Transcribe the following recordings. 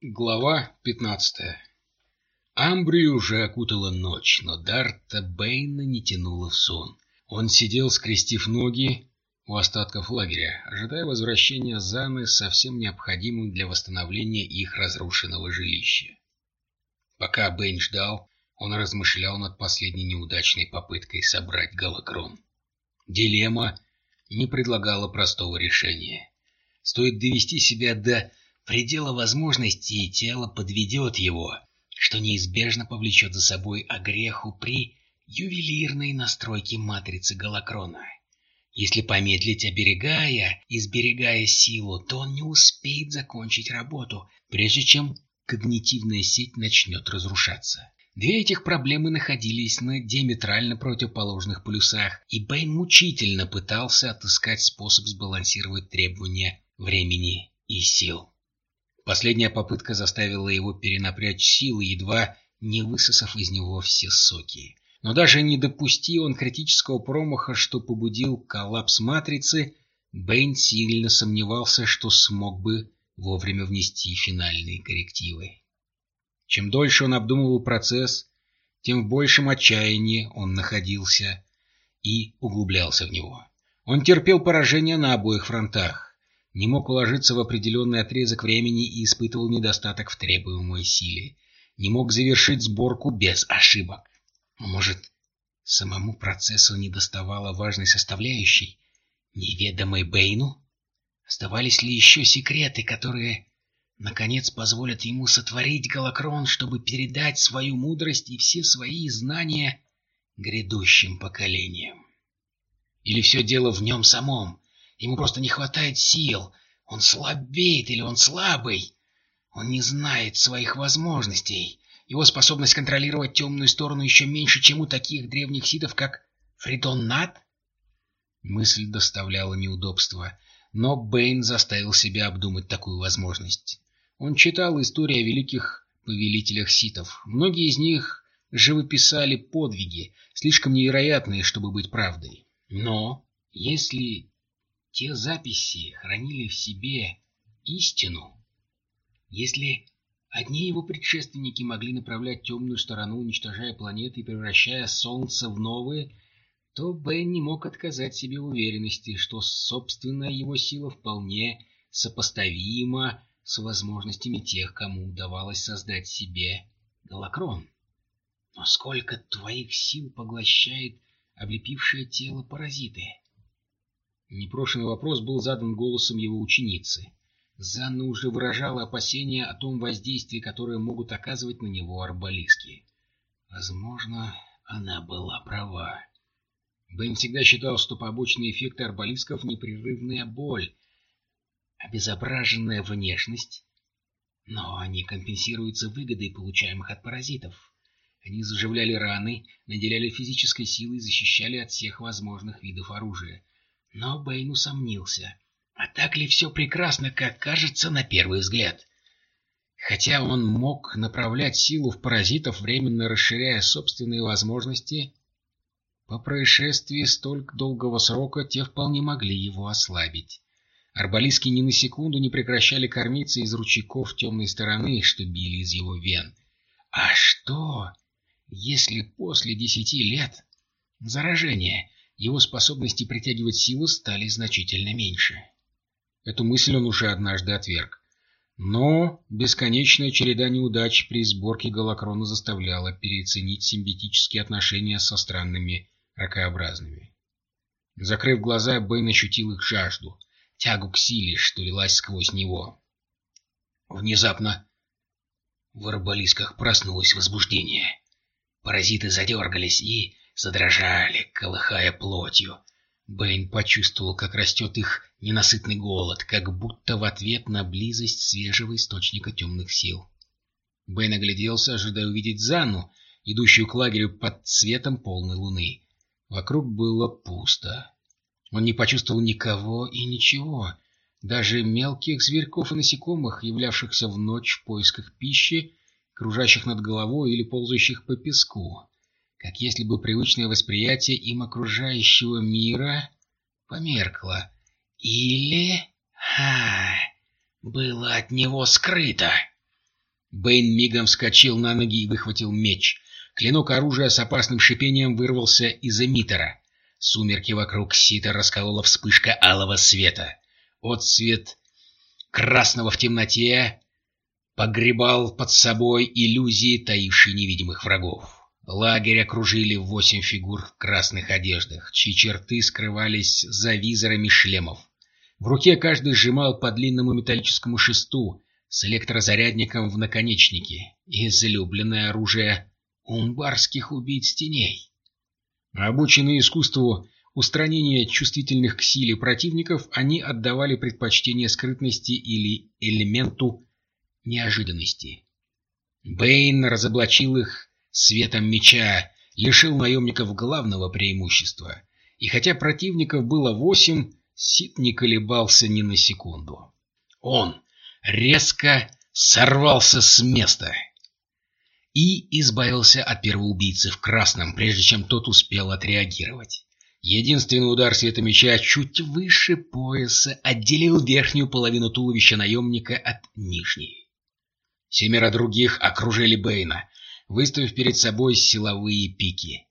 Глава 15 Амбрию уже окутала ночь, но Дарта Бэйна не тянула в сон. Он сидел, скрестив ноги у остатков лагеря, ожидая возвращения Заны совсем необходимым для восстановления их разрушенного жилища. Пока Бэйн ждал, он размышлял над последней неудачной попыткой собрать Галакрон. Дилемма не предлагала простого решения. Стоит довести себя до предела возможностей, тело подведет его, что неизбежно повлечет за собой огреху при ювелирной настройке матрицы Галакрона. Если помедлить, оберегая и сберегая силу, то он не успеет закончить работу, прежде чем когнитивная сеть начнет разрушаться. Две этих проблемы находились на диаметрально противоположных полюсах, и Бэйн мучительно пытался отыскать способ сбалансировать требования времени и сил. Последняя попытка заставила его перенапрячь силы, едва не высосав из него все соки. Но даже не допустил он критического промаха, что побудил коллапс матрицы, Бэйн сильно сомневался, что смог бы вовремя внести финальные коррективы. Чем дольше он обдумывал процесс, тем в большем отчаянии он находился и углублялся в него. Он терпел поражение на обоих фронтах не мог уложиться в определенный отрезок времени и испытывал недостаток в требуемой силе. Не мог завершить сборку без ошибок. Может, самому процессу недоставало важной составляющей, неведомой Бэйну? Оставались ли еще секреты, которые, наконец, позволят ему сотворить голокрон, чтобы передать свою мудрость и все свои знания грядущим поколениям? Или все дело в нем самом, Ему просто не хватает сил. Он слабеет или он слабый. Он не знает своих возможностей. Его способность контролировать темную сторону еще меньше, чем у таких древних ситов, как Фридон Нат? Мысль доставляла неудобства, но Бэйн заставил себя обдумать такую возможность. Он читал истории о великих повелителях ситов. Многие из них живописали подвиги, слишком невероятные, чтобы быть правдой. Но если те записи хранили в себе истину. Если одни его предшественники могли направлять темную сторону, уничтожая планеты и превращая Солнце в новые, то Бен не мог отказать себе уверенности, что собственная его сила вполне сопоставима с возможностями тех, кому удавалось создать себе голокрон. Но сколько твоих сил поглощает облепившее тело паразиты? Непрошенный вопрос был задан голосом его ученицы. Занна уже выражала опасения о том воздействии, которое могут оказывать на него арбалиски. Возможно, она была права. Бэм всегда считал, что побочные эффекты арбалисков — непрерывная боль, обезображенная внешность, но они компенсируются выгодой, получаемых от паразитов. Они заживляли раны, наделяли физической силой и защищали от всех возможных видов оружия. Но Бэйн усомнился. А так ли все прекрасно, как кажется на первый взгляд? Хотя он мог направлять силу в паразитов, временно расширяя собственные возможности, по происшествии столь долгого срока те вполне могли его ослабить. Арбалиски ни на секунду не прекращали кормиться из ручейков темной стороны, что били из его вен. А что, если после десяти лет заражения его способности притягивать силу стали значительно меньше. Эту мысль он уже однажды отверг. Но бесконечная череда неудач при сборке голокрона заставляла переоценить симбиотические отношения со странными ракообразными. Закрыв глаза, Бэйн ощутил их жажду, тягу к силе, что лилась сквозь него. Внезапно в орбалисках проснулось возбуждение. Паразиты задергались и задрожали, колыхая плотью. Бэйн почувствовал, как растет их ненасытный голод, как будто в ответ на близость свежего источника темных сил. Бэйн огляделся, ожидая увидеть Занну, идущую к лагерю под светом полной луны. Вокруг было пусто. Он не почувствовал никого и ничего, даже мелких зверьков и насекомых, являвшихся в ночь в поисках пищи, кружащих над головой или ползающих по песку как если бы привычное восприятие им окружающего мира померкло. Или... Ха! Было от него скрыто. Бэйн мигом вскочил на ноги и выхватил меч. Клинок оружия с опасным шипением вырвался из эмиттера. Сумерки вокруг Сита расколола вспышка алого света. Отцвет красного в темноте погребал под собой иллюзии, таившие невидимых врагов. Лагерь окружили восемь фигур в красных одеждах, чьи черты скрывались за визорами шлемов. В руке каждый сжимал по длинному металлическому шесту с электрозарядником в наконечнике, излюбленное оружие умбарских убийц теней. Обученные искусству устранения чувствительных к силе противников, они отдавали предпочтение скрытности или элементу неожиданности. Бэйн разоблачил их светом меча, лишил наемников главного преимущества. И хотя противников было восемь, Сид не колебался ни на секунду. Он резко сорвался с места и избавился от первого убийцы в красном, прежде чем тот успел отреагировать. Единственный удар света меча чуть выше пояса отделил верхнюю половину туловища наемника от нижней. Семеро других окружили Бэйна, выставив перед собой силовые пики.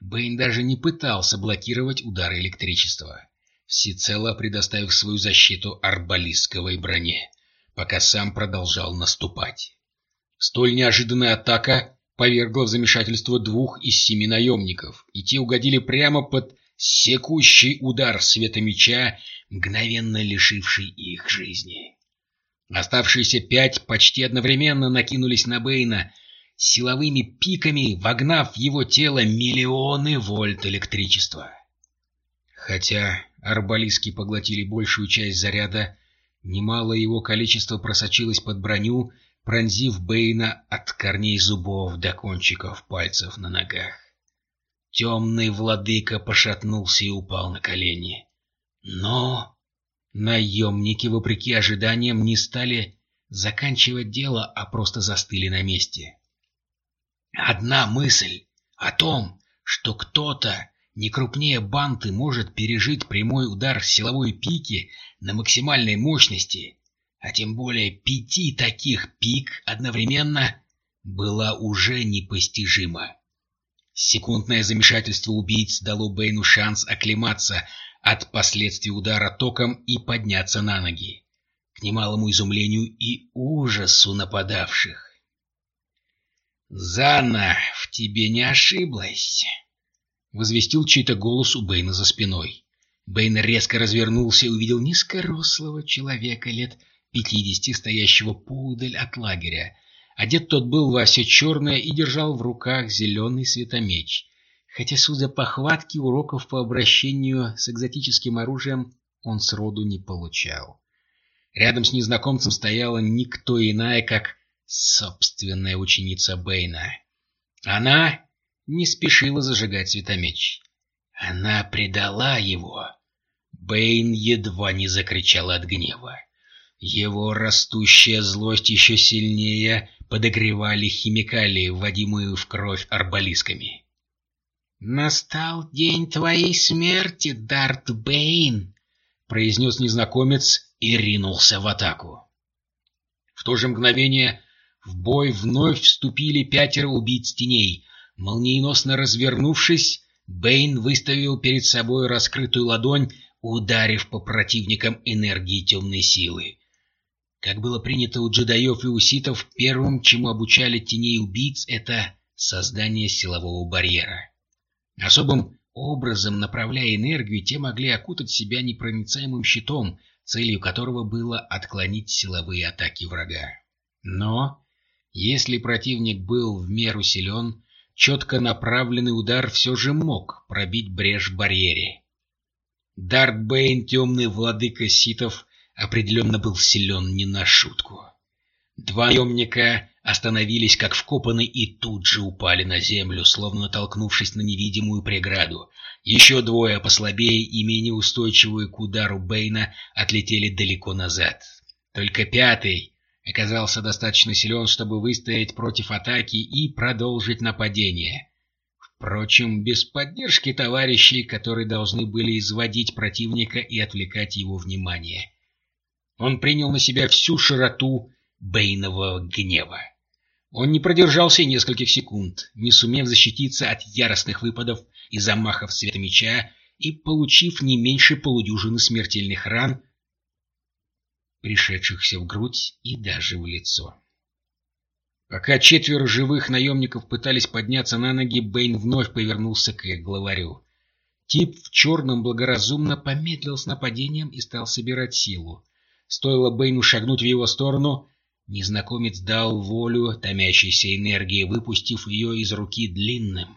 Бэйн даже не пытался блокировать удары электричества, всецело предоставив свою защиту арбалистской броне, пока сам продолжал наступать. Столь неожиданная атака повергла в замешательство двух из семи наемников, и те угодили прямо под секущий удар света меча, мгновенно лишивший их жизни. Оставшиеся пять почти одновременно накинулись на Бэйна, силовыми пиками вогнав в его тело миллионы вольт электричества. Хотя арбалиски поглотили большую часть заряда, немало его количество просочилось под броню пронзив Бэйна от корней зубов до кончиков пальцев на ногах. Темный владыка пошатнулся и упал на колени. Но наемники, вопреки ожиданиям, не стали заканчивать дело, а просто застыли на месте. Одна мысль о том, что кто-то не крупнее банты может пережить прямой удар силовой пики на максимальной мощности, а тем более пяти таких пик одновременно, была уже непостижима. Секундное замешательство убийц дало Бэйну шанс оклематься от последствий удара током и подняться на ноги, к немалому изумлению и ужасу нападавших. «Зана, в тебе не ошиблась!» — возвестил чей-то голос у Бэйна за спиной. Бэйн резко развернулся и увидел низкорослого человека лет пятидесяти, стоящего поудаль от лагеря. Одет тот был во все черное и держал в руках зеленый светомеч. Хотя, судя по хватке, уроков по обращению с экзотическим оружием он сроду не получал. Рядом с незнакомцем стояла никто иная, как собственная ученица Бэйна. Она не спешила зажигать светомеч. Она предала его. Бэйн едва не закричал от гнева. Его растущая злость еще сильнее подогревали химикалии, вводимые в кровь арбалисками. «Настал день твоей смерти, Дарт Бэйн!» — произнес незнакомец и ринулся в атаку. В то же мгновение в бой вновь вступили пятеро убийц теней. Молниеносно развернувшись, Бэйн выставил перед собой раскрытую ладонь, ударив по противникам энергии темной силы. Как было принято у джедаев и уситов, первым, чему обучали теней убийц, это создание силового барьера. Особым образом, направляя энергию, те могли окутать себя непроницаемым щитом, целью которого было отклонить силовые атаки врага. Но, если противник был в меру силен, четко направленный удар все же мог пробить брешь барьере. Дарт Бэйн, темный владыка ситов, определенно был силен не на шутку. Два наемника остановились как вкопаны и тут же упали на землю, словно натолкнувшись на невидимую преграду. Еще двое, послабее и менее устойчивые к удару Бэйна, отлетели далеко назад. Только пятый оказался достаточно силен, чтобы выстоять против атаки и продолжить нападение. Впрочем, без поддержки товарищей, которые должны были изводить противника и отвлекать его внимание. Он принял на себя всю широту Бейнового гнева. Он не продержался нескольких секунд, не сумев защититься от яростных выпадов и замахов света меча и получив не меньше полудюжины смертельных ран, пришедшихся в грудь и даже в лицо. Пока четверо живых наемников пытались подняться на ноги, Бэйн вновь повернулся к их главарю. Тип в черном благоразумно помедлил с нападением и стал собирать силу. Стоило Бэйну шагнуть в его сторону, незнакомец дал волю томящейся энергии, выпустив ее из руки длинным,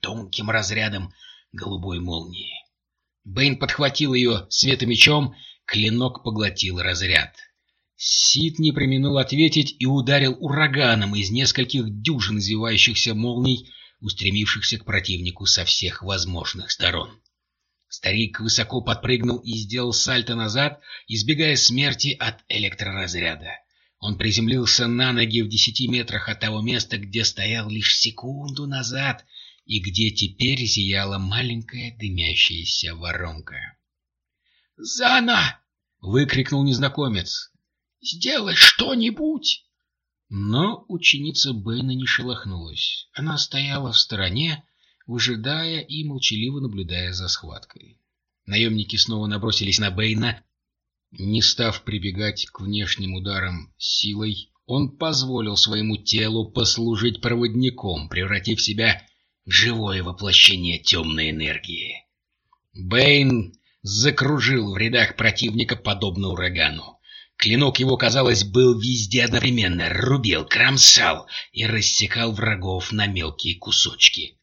тонким разрядом голубой молнии. Бэйн подхватил ее светомечом, клинок поглотил разряд. Сид не применил ответить и ударил ураганом из нескольких дюжин извивающихся молний, устремившихся к противнику со всех возможных сторон. Старик высоко подпрыгнул и сделал сальто назад, избегая смерти от электроразряда. Он приземлился на ноги в десяти метрах от того места, где стоял лишь секунду назад и где теперь зияла маленькая дымящаяся воронка. «Зана!» — выкрикнул незнакомец. Сделай что-нибудь!» Но ученица Бэйна не шелохнулась. Она стояла в стороне, выжидая и молчаливо наблюдая за схваткой. Наемники снова набросились на Бэйна. Не став прибегать к внешним ударам силой, он позволил своему телу послужить проводником, превратив себя в живое воплощение темной энергии. Бэйн закружил в рядах противника подобно урагану. Клинок его, казалось, был везде одновременно, рубил, кромсал и рассекал врагов на мелкие кусочки.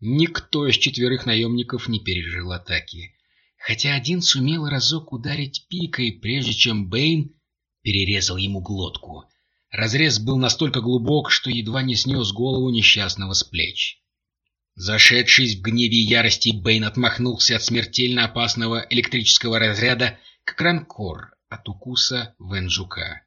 Никто из четверых наемников не пережил атаки, хотя один сумел разок ударить пикой, прежде чем Бэйн перерезал ему глотку. Разрез был настолько глубок, что едва не снес голову несчастного с плеч. Зашедшись в гневе и ярости, Бэйн отмахнулся от смертельно опасного электрического разряда, как ранкор от укуса Венжука.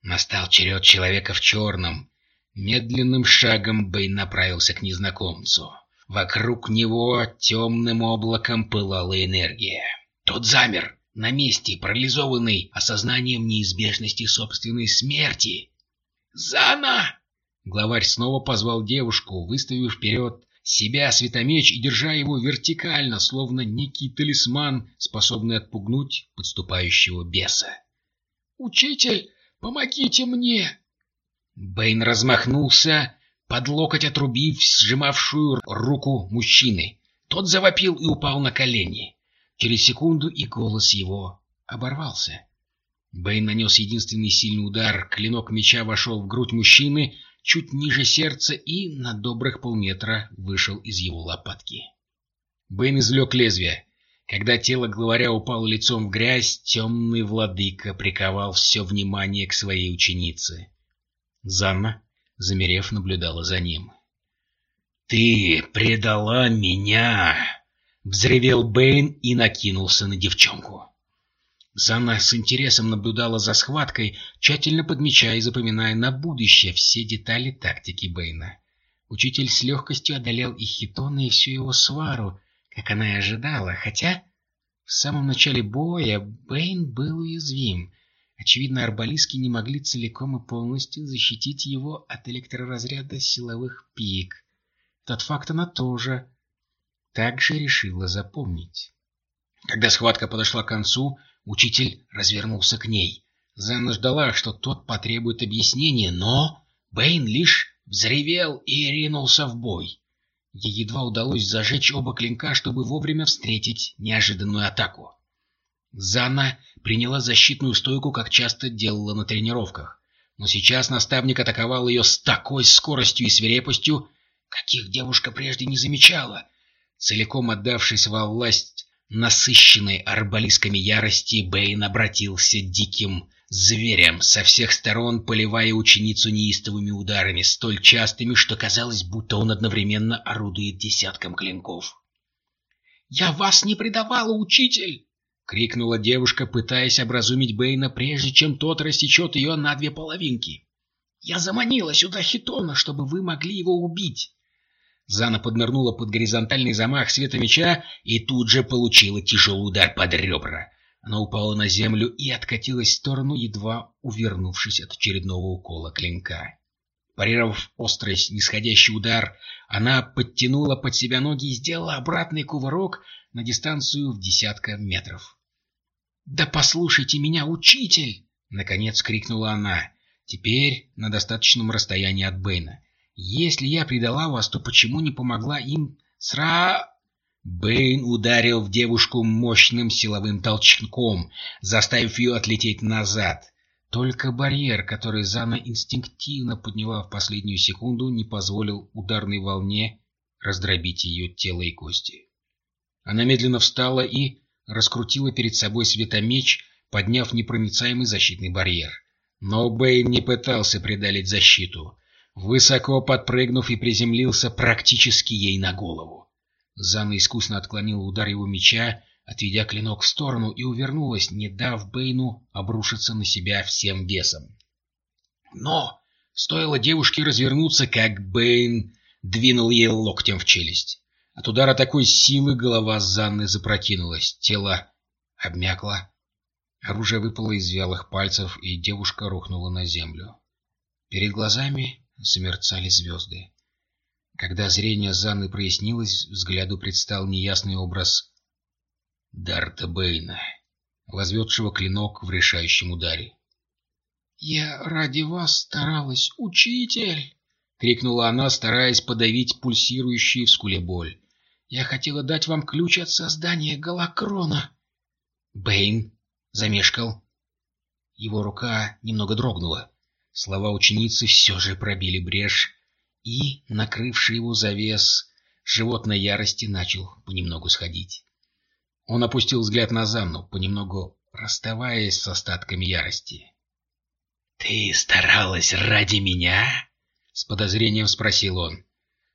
Настал черед человека в черном. Медленным шагом Бэй направился к незнакомцу. Вокруг него темным облаком пылала энергия. Тот замер на месте, парализованный осознанием неизбежности собственной смерти. «Зана!» Главарь снова позвал девушку, выставив вперед себя светомеч и держа его вертикально, словно некий талисман, способный отпугнуть подступающего беса. «Учитель, помогите мне!» Бэйн размахнулся, под локоть отрубив сжимавшую руку мужчины. Тот завопил и упал на колени. Через секунду и голос его оборвался. Бэйн нанес единственный сильный удар, клинок меча вошел в грудь мужчины, чуть ниже сердца и на добрых полметра вышел из его лопатки. Бэйн извлек лезвие. Когда тело главаря упало лицом в грязь, темный владыка приковал все внимание к своей ученице. Занна, замерев, наблюдала за ним. «Ты предала меня!» — взревел Бэйн и накинулся на девчонку. Зана с интересом наблюдала за схваткой, тщательно подмечая и запоминая на будущее все детали тактики Бэйна. Учитель с легкостью одолел и Хитона, и всю его свару, как она и ожидала, хотя в самом начале боя Бэйн был уязвим. Очевидно, арбалиски не могли целиком и полностью защитить его от электроразряда силовых пик. Тот факт она тоже также решила запомнить. Когда схватка подошла к концу, Учитель развернулся к ней. Зенна ждала, что тот потребует объяснения, но Бэйн лишь взревел и ринулся в бой. Ей едва удалось зажечь оба клинка, чтобы вовремя встретить неожиданную атаку. Зана приняла защитную стойку, как часто делала на тренировках. Но сейчас наставник атаковал ее с такой скоростью и свирепостью, каких девушка прежде не замечала. Целиком отдавшись во власть Насыщенный арбалисками ярости, Бэйн обратился диким зверем, со всех сторон поливая ученицу неистовыми ударами, столь частыми, что казалось, будто он одновременно орудует десятком клинков. «Я вас не предавала, учитель!» — крикнула девушка, пытаясь образумить Бэйна, прежде чем тот рассечет ее на две половинки. «Я заманила сюда Хитона, чтобы вы могли его убить. Зана поднырнула под горизонтальный замах света меча и тут же получила тяжелый удар под ребра. Она упала на землю и откатилась в сторону, едва увернувшись от очередного укола клинка. Парировав острый нисходящий удар, она подтянула под себя ноги и сделала обратный кувырок на дистанцию в десятка метров. «Да послушайте меня, учитель!» — наконец крикнула она. Теперь на достаточном расстоянии от Бэйна. «Если я предала вас, то почему не помогла им сра...» Бэйн ударил в девушку мощным силовым толчком, заставив ее отлететь назад. Только барьер, который Зана инстинктивно подняла в последнюю секунду, не позволил ударной волне раздробить ее тело и кости. Она медленно встала и раскрутила перед собой светомеч, подняв непроницаемый защитный барьер. Но Бэйн не пытался преодолеть защиту, высоко подпрыгнув и приземлился практически ей на голову. Зана искусно отклонила удар его меча, отведя клинок в сторону, и увернулась, не дав Бэйну обрушиться на себя всем весом. Но стоило девушке развернуться, как Бэйн двинул ей локтем в челюсть. От удара такой силы голова Занны запрокинулась, тело обмякло, оружие выпало из вялых пальцев, и девушка рухнула на землю. Перед глазами замерцали звезды. Когда зрение Занны прояснилось, взгляду предстал неясный образ Дарта Бэйна, возведшего клинок в решающем ударе. «Я ради вас старалась, учитель!» — крикнула она, стараясь подавить пульсирующую в скуле боль. «Я хотела дать вам ключ от создания Галакрона!» Бэйн замешкал. Его рука немного дрогнула. Слова ученицы все же пробили брешь, и, накрывший его завес, животной ярости начал понемногу сходить. Он опустил взгляд на Занну, понемногу расставаясь с остатками ярости. «Ты старалась ради меня?» — с подозрением спросил он.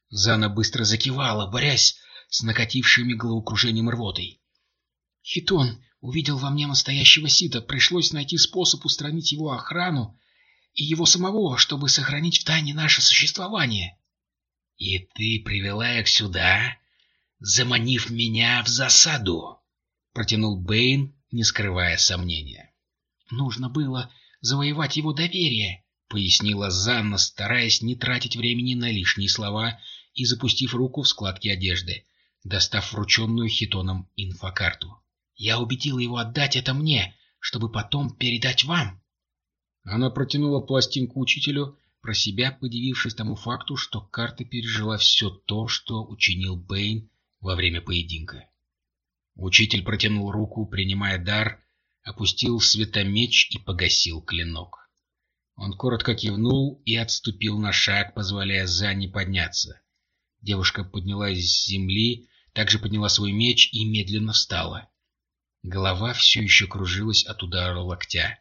Зана быстро закивала, борясь с накатившими головокружением рвотой. «Хитон увидел во мне настоящего Сита. Пришлось найти способ устранить его охрану и его самого, чтобы сохранить в тайне наше существование». «И ты привела их сюда, заманив меня в засаду?» — протянул Бэйн, не скрывая сомнения. «Нужно было завоевать его доверие», — пояснила Занна, стараясь не тратить времени на лишние слова и запустив руку в складки одежды, достав врученную хитоном инфокарту. «Я убедила его отдать это мне, чтобы потом передать вам». Она протянула пластинку учителю, про себя подивившись тому факту, что карта пережила все то, что учинил Бэйн во время поединка. Учитель протянул руку, принимая дар, опустил светомеч и погасил клинок. Он коротко кивнул и отступил на шаг, позволяя Зане подняться. Девушка поднялась с земли, также подняла свой меч и медленно встала. Голова все еще кружилась от удара локтя,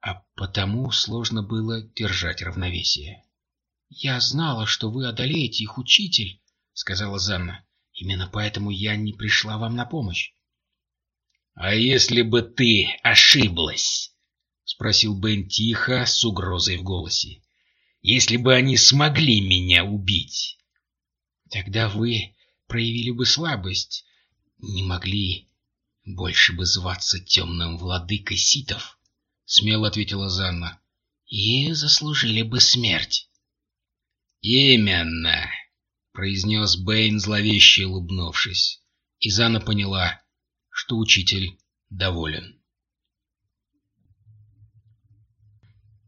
а потому сложно было держать равновесие. — Я знала, что вы одолеете их, учитель, — сказала Занна. — Именно поэтому я не пришла вам на помощь. «А если бы ты ошиблась?» — спросил Бен тихо, с угрозой в голосе. «Если бы они смогли меня убить?» «Тогда вы проявили бы слабость, не могли больше бы зваться темным владыкой ситов», — смело ответила Занна. «И заслужили бы смерть». «Именно», — произнес Бэйн, зловеще улыбнувшись. И Занна поняла — что учитель доволен.